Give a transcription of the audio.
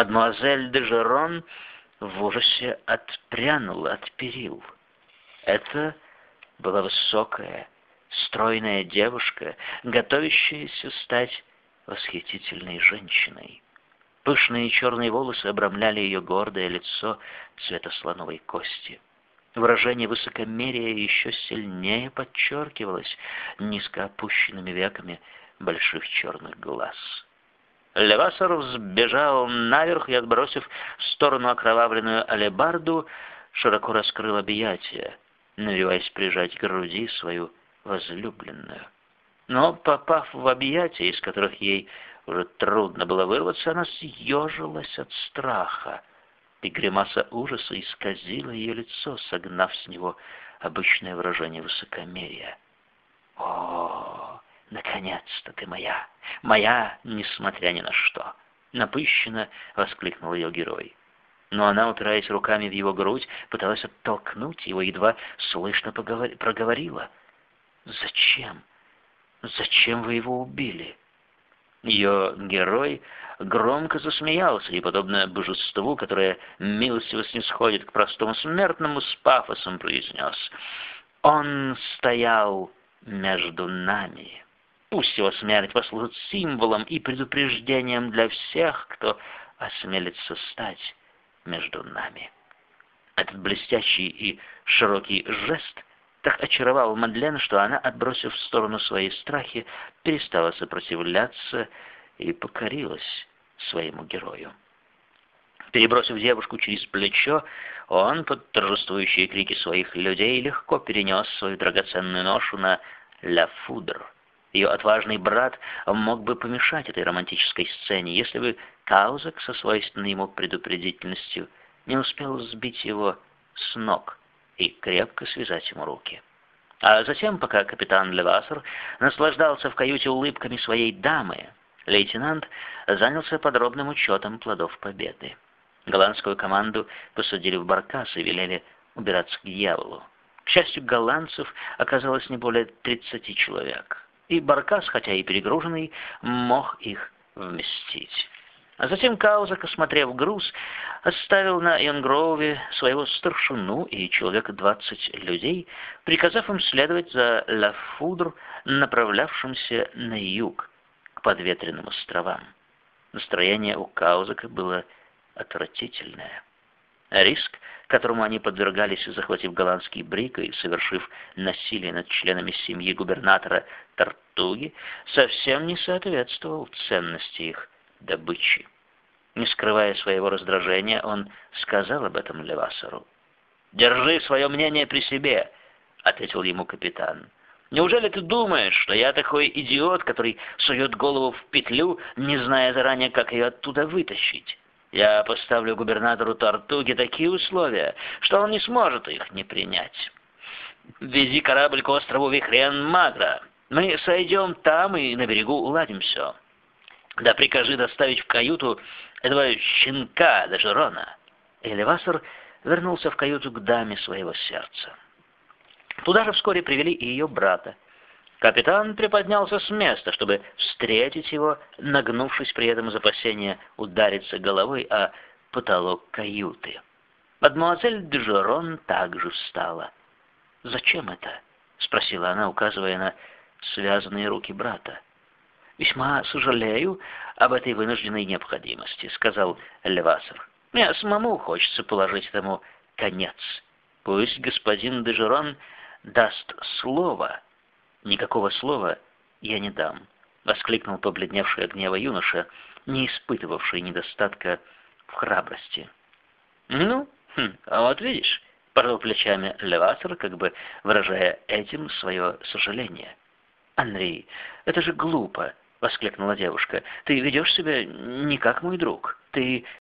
Мадемуазель де Жерон в ужасе отпрянула от перил. Это была высокая, стройная девушка, готовящаяся стать восхитительной женщиной. Пышные черные волосы обрамляли ее гордое лицо цвета слоновой кости. Выражение высокомерия еще сильнее подчеркивалось низко опущенными веками больших черных глаз. Левасор взбежал наверх и, отбросив в сторону окровавленную алебарду, широко раскрыл объятия, навиваясь прижать к груди свою возлюбленную. Но, попав в объятия, из которых ей уже трудно было вырваться, она съежилась от страха, и гримаса ужаса исказила ее лицо, согнав с него обычное выражение высокомерия. «О, наконец-то ты моя! Моя, несмотря ни на что!» Напыщенно воскликнул ее герой. Но она, упираясь руками в его грудь, пыталась оттолкнуть его, едва слышно проговорила. «Зачем? Зачем вы его убили?» Ее герой громко засмеялся и, подобно божеству, которое милостиво снисходит к простому смертному, с пафосом произнес «Он стоял между нами». Пусть его смерть послужит символом и предупреждением для всех, кто осмелится стать между нами. Этот блестящий и широкий жест так очаровал Мадлен, что она, отбросив в сторону свои страхи, перестала сопротивляться и покорилась своему герою. Перебросив девушку через плечо, он, под торжествующие крики своих людей, легко перенес свою драгоценную ношу на «Ля Фудр». Ее отважный брат мог бы помешать этой романтической сцене, если бы Каузак со свойственной ему предупредительностью не успел сбить его с ног и крепко связать ему руки. А затем, пока капитан Левасер наслаждался в каюте улыбками своей дамы, лейтенант занялся подробным учетом плодов победы. Голландскую команду посадили в баркас и велели убираться к дьяволу. К счастью, голландцев оказалось не более 30 человек, и баркас, хотя и перегруженный, мог их вместить. А затем Каузак, осмотрев груз, оставил на Янгроуве своего старшину и человека двадцать людей, приказав им следовать за Лафудр, направлявшимся на юг, к подветренным островам. Настроение у Каузака было отвратительное. Риск, которому они подвергались, захватив голландский брик и совершив насилие над членами семьи губернатора Тартуги, совсем не соответствовал ценности их добычи. Не скрывая своего раздражения, он сказал об этом Левасеру. «Держи свое мнение при себе», — ответил ему капитан. «Неужели ты думаешь, что я такой идиот, который сует голову в петлю, не зная заранее, как ее оттуда вытащить? Я поставлю губернатору Тартуги такие условия, что он не сможет их не принять. Вези корабль к острову Вихрен-Магра. Мы сойдем там и на берегу уладим все». Да прикажи доставить в каюту этого щенка Дежерона. Элевасор вернулся в каюту к даме своего сердца. Туда же вскоре привели и ее брата. Капитан приподнялся с места, чтобы встретить его, нагнувшись при этом из опасения удариться головой о потолок каюты. Мадемуазель Дежерон также встала. «Зачем это?» — спросила она, указывая на связанные руки брата. «Весьма сожалею об этой вынужденной необходимости», — сказал Левасов. «Мне самому хочется положить этому конец. Пусть господин Дежерон даст слово». «Никакого слова я не дам», — воскликнул побледневший от гнева юноша, не испытывавший недостатка в храбрости. «Ну, хм, а вот видишь», — пожал плечами Левасер, как бы выражая этим свое сожаление. «Андрей, это же глупо», — воскликнула девушка. «Ты ведешь себя не как мой друг. Ты